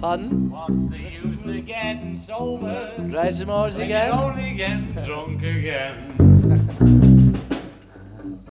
Pardon? What's the use of getting sober? Try some more again. you're only getting drunk again.